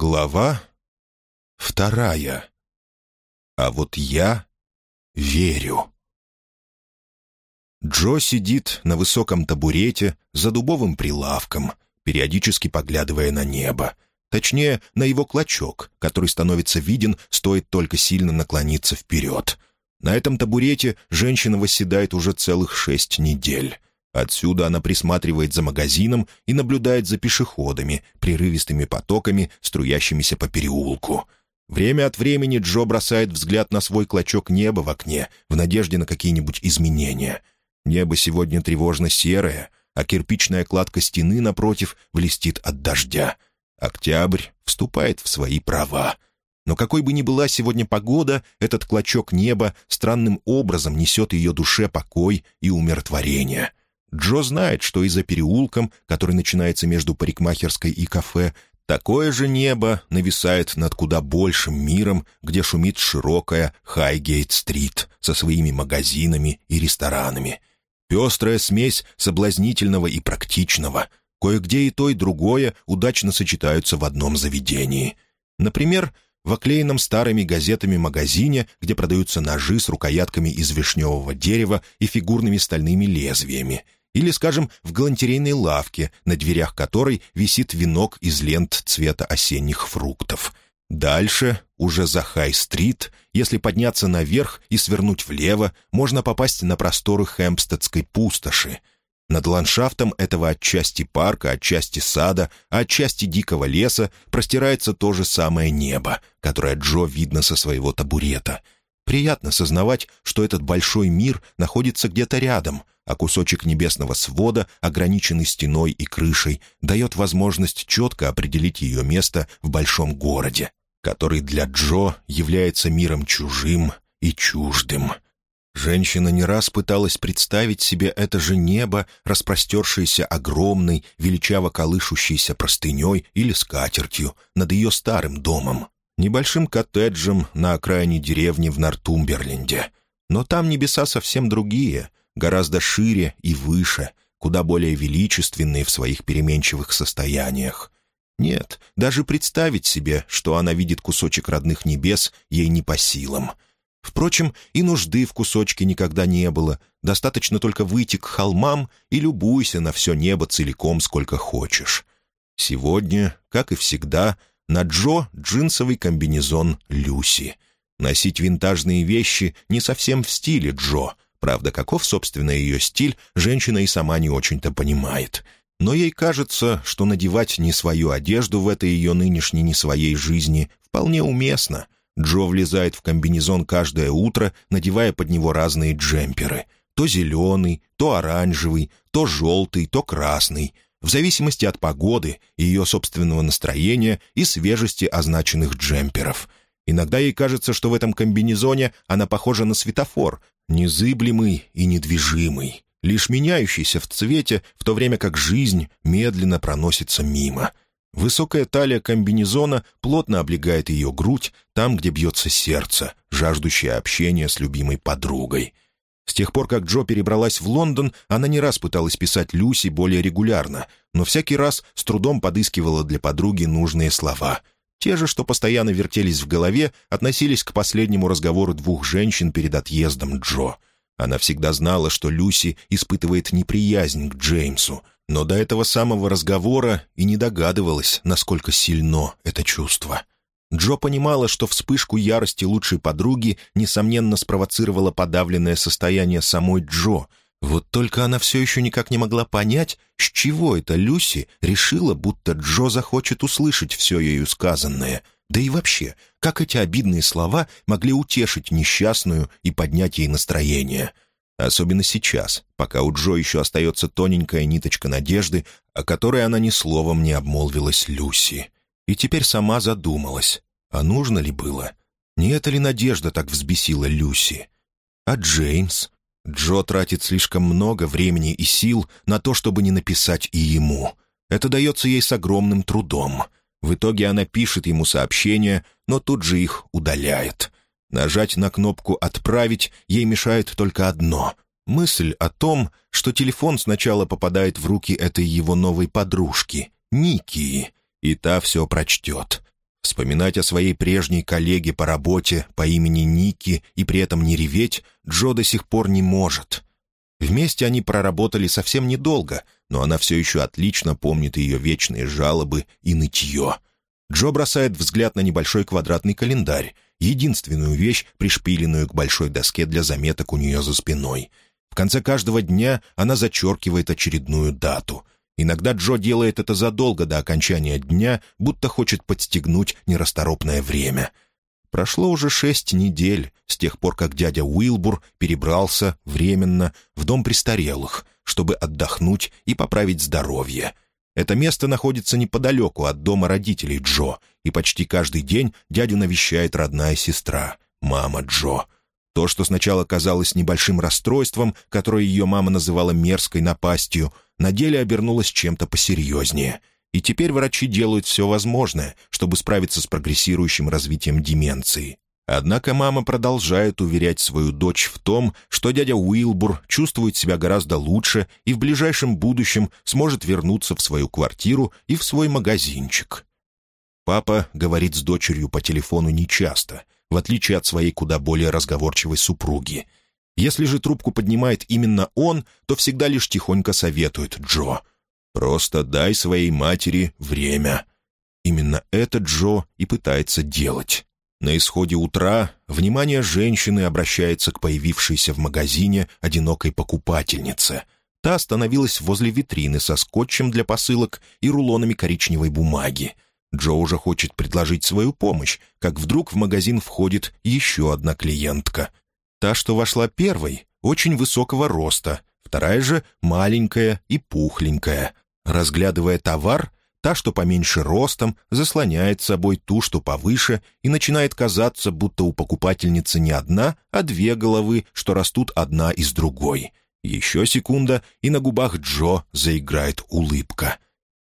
Глава вторая. А вот я верю. Джо сидит на высоком табурете за дубовым прилавком, периодически поглядывая на небо. Точнее, на его клочок, который становится виден, стоит только сильно наклониться вперед. На этом табурете женщина восседает уже целых шесть недель. Отсюда она присматривает за магазином и наблюдает за пешеходами, прерывистыми потоками, струящимися по переулку. Время от времени Джо бросает взгляд на свой клочок неба в окне в надежде на какие-нибудь изменения. Небо сегодня тревожно серое, а кирпичная кладка стены напротив блестит от дождя. Октябрь вступает в свои права. Но какой бы ни была сегодня погода, этот клочок неба странным образом несет ее душе покой и умиротворение — Джо знает, что и за переулком, который начинается между парикмахерской и кафе, такое же небо нависает над куда большим миром, где шумит широкая Хайгейт-стрит со своими магазинами и ресторанами. Пестрая смесь соблазнительного и практичного. Кое-где и то, и другое удачно сочетаются в одном заведении. Например, в оклеенном старыми газетами магазине, где продаются ножи с рукоятками из вишневого дерева и фигурными стальными лезвиями — или, скажем, в галантерейной лавке, на дверях которой висит венок из лент цвета осенних фруктов. Дальше, уже за Хай-стрит, если подняться наверх и свернуть влево, можно попасть на просторы Хэмпстедской пустоши. Над ландшафтом этого отчасти парка, отчасти сада, а отчасти дикого леса простирается то же самое небо, которое Джо видно со своего табурета. Приятно сознавать, что этот большой мир находится где-то рядом — а кусочек небесного свода, ограниченный стеной и крышей, дает возможность четко определить ее место в большом городе, который для Джо является миром чужим и чуждым. Женщина не раз пыталась представить себе это же небо, распростершееся огромной, величаво колышущейся простыней или скатертью над ее старым домом, небольшим коттеджем на окраине деревни в Нортумберленде. Но там небеса совсем другие, гораздо шире и выше, куда более величественные в своих переменчивых состояниях. Нет, даже представить себе, что она видит кусочек родных небес, ей не по силам. Впрочем, и нужды в кусочке никогда не было, достаточно только выйти к холмам и любуйся на все небо целиком, сколько хочешь. Сегодня, как и всегда, на Джо джинсовый комбинезон Люси. Носить винтажные вещи не совсем в стиле Джо — Правда, каков, собственно, ее стиль, женщина и сама не очень-то понимает. Но ей кажется, что надевать не свою одежду в этой ее нынешней не своей жизни вполне уместно. Джо влезает в комбинезон каждое утро, надевая под него разные джемперы. То зеленый, то оранжевый, то желтый, то красный. В зависимости от погоды, ее собственного настроения и свежести означенных джемперов — Иногда ей кажется, что в этом комбинезоне она похожа на светофор, незыблемый и недвижимый, лишь меняющийся в цвете, в то время как жизнь медленно проносится мимо. Высокая талия комбинезона плотно облегает ее грудь там, где бьется сердце, жаждущее общения с любимой подругой. С тех пор, как Джо перебралась в Лондон, она не раз пыталась писать Люси более регулярно, но всякий раз с трудом подыскивала для подруги нужные слова — те же, что постоянно вертелись в голове, относились к последнему разговору двух женщин перед отъездом Джо. Она всегда знала, что Люси испытывает неприязнь к Джеймсу, но до этого самого разговора и не догадывалась, насколько сильно это чувство. Джо понимала, что вспышку ярости лучшей подруги, несомненно, спровоцировало подавленное состояние самой Джо — вот только она все еще никак не могла понять, с чего это Люси решила, будто Джо захочет услышать все ею сказанное. Да и вообще, как эти обидные слова могли утешить несчастную и поднять ей настроение. Особенно сейчас, пока у Джо еще остается тоненькая ниточка надежды, о которой она ни словом не обмолвилась Люси. И теперь сама задумалась, а нужно ли было? Не эта ли надежда так взбесила Люси? А Джеймс? Джо тратит слишком много времени и сил на то, чтобы не написать и ему. Это дается ей с огромным трудом. В итоге она пишет ему сообщения, но тут же их удаляет. Нажать на кнопку «Отправить» ей мешает только одно — мысль о том, что телефон сначала попадает в руки этой его новой подружки, Никии, и та все прочтет. Вспоминать о своей прежней коллеге по работе по имени Ники и при этом не реветь Джо до сих пор не может. Вместе они проработали совсем недолго, но она все еще отлично помнит ее вечные жалобы и нытье. Джо бросает взгляд на небольшой квадратный календарь, единственную вещь, пришпиленную к большой доске для заметок у нее за спиной. В конце каждого дня она зачеркивает очередную дату — Иногда Джо делает это задолго до окончания дня, будто хочет подстегнуть нерасторопное время. Прошло уже шесть недель с тех пор, как дядя Уилбур перебрался временно в дом престарелых, чтобы отдохнуть и поправить здоровье. Это место находится неподалеку от дома родителей Джо, и почти каждый день дядю навещает родная сестра, мама Джо. То, что сначала казалось небольшим расстройством, которое ее мама называла мерзкой напастью — на деле обернулось чем-то посерьезнее. И теперь врачи делают все возможное, чтобы справиться с прогрессирующим развитием деменции. Однако мама продолжает уверять свою дочь в том, что дядя Уилбур чувствует себя гораздо лучше и в ближайшем будущем сможет вернуться в свою квартиру и в свой магазинчик. Папа говорит с дочерью по телефону нечасто, в отличие от своей куда более разговорчивой супруги — если же трубку поднимает именно он, то всегда лишь тихонько советует Джо. «Просто дай своей матери время». Именно это Джо и пытается делать. На исходе утра внимание женщины обращается к появившейся в магазине одинокой покупательнице. Та остановилась возле витрины со скотчем для посылок и рулонами коричневой бумаги. Джо уже хочет предложить свою помощь, как вдруг в магазин входит еще одна клиентка. Та, что вошла первой, очень высокого роста, вторая же маленькая и пухленькая. Разглядывая товар, та, что поменьше ростом, заслоняет собой ту, что повыше, и начинает казаться, будто у покупательницы не одна, а две головы, что растут одна из другой. Еще секунда, и на губах Джо заиграет улыбка.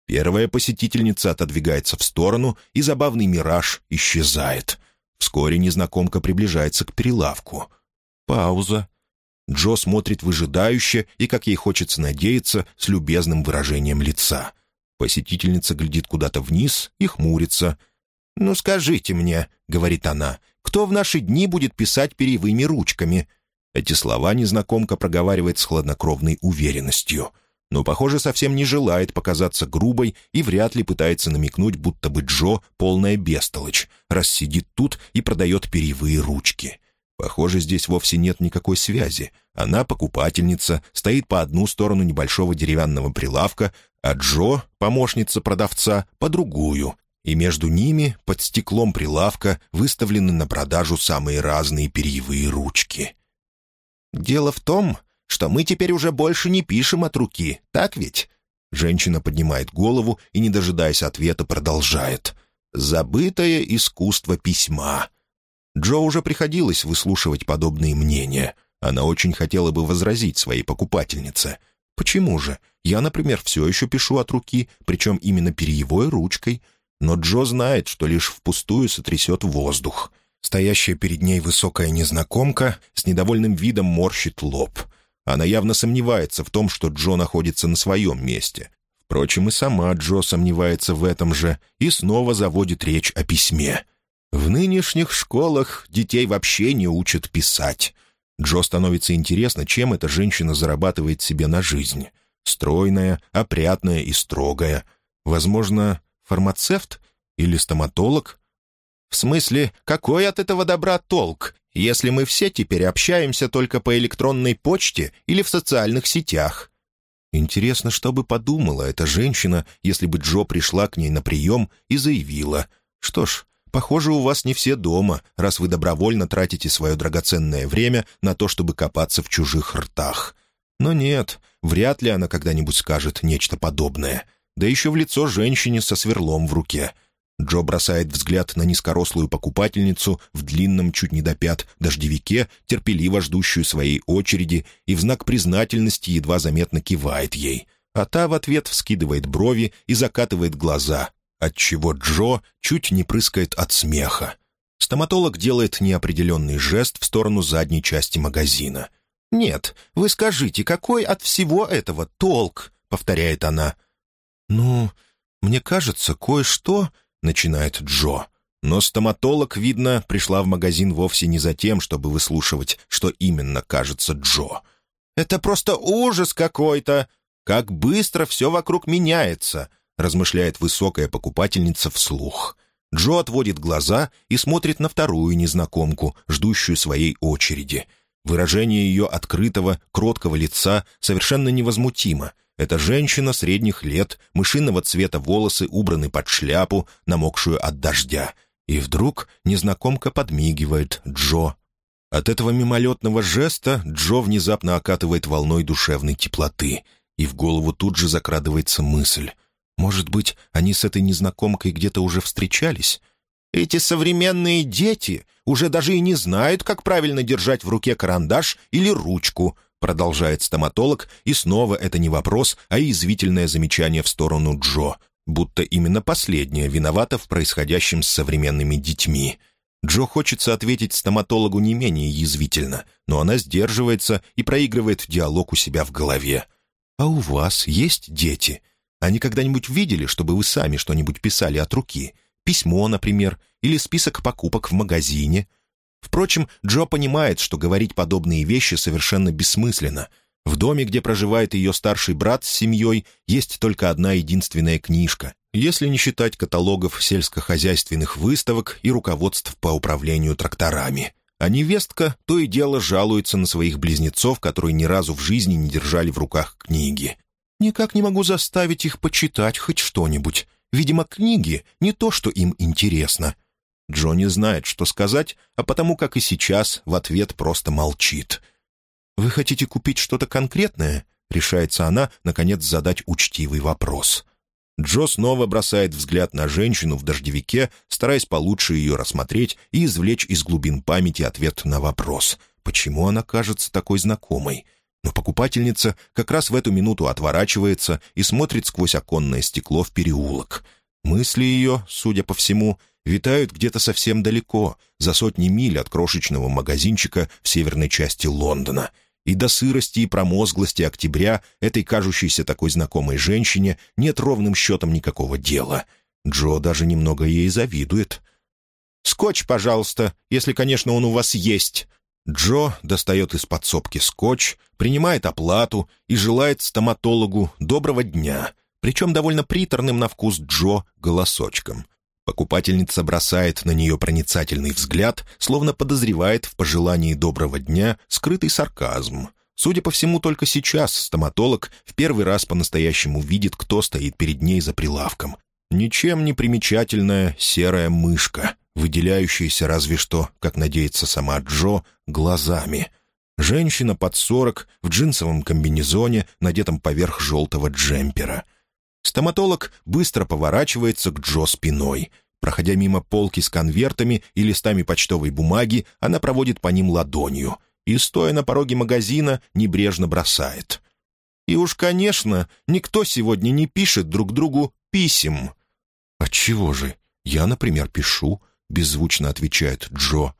Первая посетительница отодвигается в сторону, и забавный мираж исчезает. Вскоре незнакомка приближается к прилавку — Пауза. Джо смотрит выжидающе и, как ей хочется надеяться, с любезным выражением лица. Посетительница глядит куда-то вниз и хмурится. «Ну скажите мне», — говорит она, — «кто в наши дни будет писать перьевыми ручками?» Эти слова незнакомка проговаривает с хладнокровной уверенностью. Но, похоже, совсем не желает показаться грубой и вряд ли пытается намекнуть, будто бы Джо — полная бестолочь, раз сидит тут и продает перьевые ручки. Похоже, здесь вовсе нет никакой связи. Она покупательница, стоит по одну сторону небольшого деревянного прилавка, а Джо, помощница продавца, по другую. И между ними, под стеклом прилавка, выставлены на продажу самые разные перьевые ручки. «Дело в том, что мы теперь уже больше не пишем от руки, так ведь?» Женщина поднимает голову и, не дожидаясь ответа, продолжает. «Забытое искусство письма. Джо уже приходилось выслушивать подобные мнения. Она очень хотела бы возразить своей покупательнице. «Почему же? Я, например, все еще пишу от руки, причем именно перьевой ручкой. Но Джо знает, что лишь впустую сотрясет воздух». Стоящая перед ней высокая незнакомка с недовольным видом морщит лоб. Она явно сомневается в том, что Джо находится на своем месте. Впрочем, и сама Джо сомневается в этом же и снова заводит речь о письме. В нынешних школах детей вообще не учат писать. Джо становится интересно, чем эта женщина зарабатывает себе на жизнь. Стройная, опрятная и строгая. Возможно, фармацевт или стоматолог? В смысле, какой от этого добра толк, если мы все теперь общаемся только по электронной почте или в социальных сетях? Интересно, что бы подумала эта женщина, если бы Джо пришла к ней на прием и заявила, что ж, Похоже, у вас не все дома, раз вы добровольно тратите свое драгоценное время на то, чтобы копаться в чужих ртах. Но нет, вряд ли она когда-нибудь скажет нечто подобное. Да еще в лицо женщине со сверлом в руке. Джо бросает взгляд на низкорослую покупательницу в длинном, чуть не до пят, дождевике, терпеливо ждущую своей очереди, и в знак признательности едва заметно кивает ей. А та в ответ вскидывает брови и закатывает глаза, отчего Джо чуть не прыскает от смеха. Стоматолог делает неопределенный жест в сторону задней части магазина. «Нет, вы скажите, какой от всего этого толк?» — повторяет она. «Ну, мне кажется, кое-что...» — начинает Джо. Но стоматолог, видно, пришла в магазин вовсе не за тем, чтобы выслушивать, что именно кажется Джо. «Это просто ужас какой-то! Как быстро все вокруг меняется!» — размышляет высокая покупательница вслух. Джо отводит глаза и смотрит на вторую незнакомку, ждущую своей очереди. Выражение ее открытого, кроткого лица совершенно невозмутимо. Это женщина средних лет, мышиного цвета волосы убраны под шляпу, намокшую от дождя. И вдруг незнакомка подмигивает Джо. От этого мимолетного жеста Джо внезапно окатывает волной душевной теплоты, и в голову тут же закрадывается мысль. Может быть, они с этой незнакомкой где-то уже встречались? Эти современные дети уже даже и не знают, как правильно держать в руке карандаш или ручку, продолжает стоматолог, и снова это не вопрос, а извительное замечание в сторону Джо, будто именно последняя виновата в происходящем с современными детьми. Джо хочется ответить стоматологу не менее язвительно, но она сдерживается и проигрывает диалог у себя в голове. «А у вас есть дети? Они когда-нибудь видели, чтобы вы сами что-нибудь писали от руки? Письмо, например, или список покупок в магазине?» Впрочем, Джо понимает, что говорить подобные вещи совершенно бессмысленно — в доме, где проживает ее старший брат с семьей, есть только одна единственная книжка, если не считать каталогов сельскохозяйственных выставок и руководств по управлению тракторами. А невестка то и дело жалуется на своих близнецов, которые ни разу в жизни не держали в руках книги. «Никак не могу заставить их почитать хоть что-нибудь. Видимо, книги — не то, что им интересно». Джо не знает, что сказать, а потому, как и сейчас, в ответ просто молчит — «Вы хотите купить что-то конкретное?» — решается она, наконец, задать учтивый вопрос. Джо снова бросает взгляд на женщину в дождевике, стараясь получше ее рассмотреть и извлечь из глубин памяти ответ на вопрос, почему она кажется такой знакомой. Но покупательница как раз в эту минуту отворачивается и смотрит сквозь оконное стекло в переулок. Мысли ее, судя по всему, витают где-то совсем далеко, за сотни миль от крошечного магазинчика в северной части Лондона — и до сырости и промозглости октября этой кажущейся такой знакомой женщине нет ровным счетом никакого дела. Джо даже немного ей завидует. «Скотч, пожалуйста, если, конечно, он у вас есть». Джо достает из подсобки скотч, принимает оплату и желает стоматологу доброго дня, причем довольно приторным на вкус Джо голосочком. Покупательница бросает на нее проницательный взгляд, словно подозревает в пожелании доброго дня скрытый сарказм. Судя по всему, только сейчас стоматолог в первый раз по-настоящему видит, кто стоит перед ней за прилавком. Ничем не примечательная серая мышка, выделяющаяся разве что, как надеется сама Джо, глазами. Женщина под сорок в джинсовом комбинезоне, надетом поверх желтого джемпера — Стоматолог быстро поворачивается к Джо спиной. Проходя мимо полки с конвертами и листами почтовой бумаги, она проводит по ним ладонью и, стоя на пороге магазина, небрежно бросает. «И уж, конечно, никто сегодня не пишет друг другу писем». «Отчего же? Я, например, пишу», — беззвучно отвечает Джо.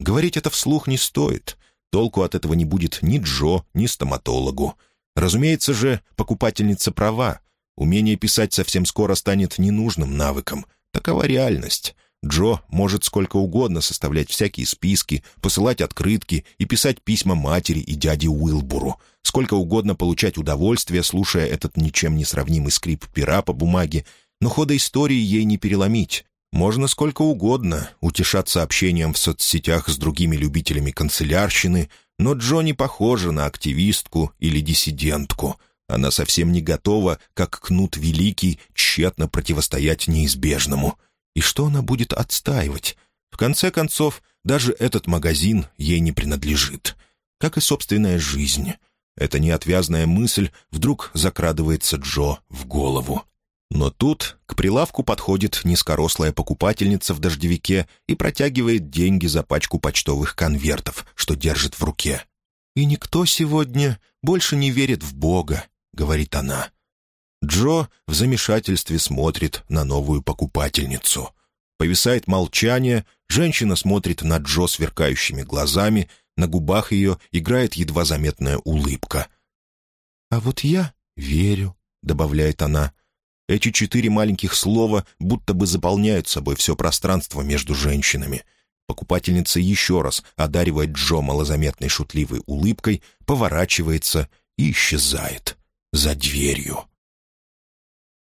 Говорить это вслух не стоит. Толку от этого не будет ни Джо, ни стоматологу. Разумеется же, покупательница права. Умение писать совсем скоро станет ненужным навыком. Такова реальность. Джо может сколько угодно составлять всякие списки, посылать открытки и писать письма матери и дяде Уилбуру. Сколько угодно получать удовольствие, слушая этот ничем не сравнимый скрип пера по бумаге, но хода истории ей не переломить. Можно сколько угодно утешаться общением в соцсетях с другими любителями канцелярщины, но Джо не похожа на активистку или диссидентку — она совсем не готова, как кнут великий, тщетно противостоять неизбежному. И что она будет отстаивать? В конце концов, даже этот магазин ей не принадлежит. Как и собственная жизнь. Эта неотвязная мысль вдруг закрадывается Джо в голову. Но тут к прилавку подходит низкорослая покупательница в дождевике и протягивает деньги за пачку почтовых конвертов, что держит в руке. «И никто сегодня больше не верит в Бога», — говорит она. Джо в замешательстве смотрит на новую покупательницу. Повисает молчание, женщина смотрит на Джо сверкающими глазами, на губах ее играет едва заметная улыбка. «А вот я верю», — добавляет она. Эти четыре маленьких слова будто бы заполняют собой все пространство между женщинами. Покупательница еще раз одаривает Джо малозаметной шутливой улыбкой, поворачивается и исчезает за дверью.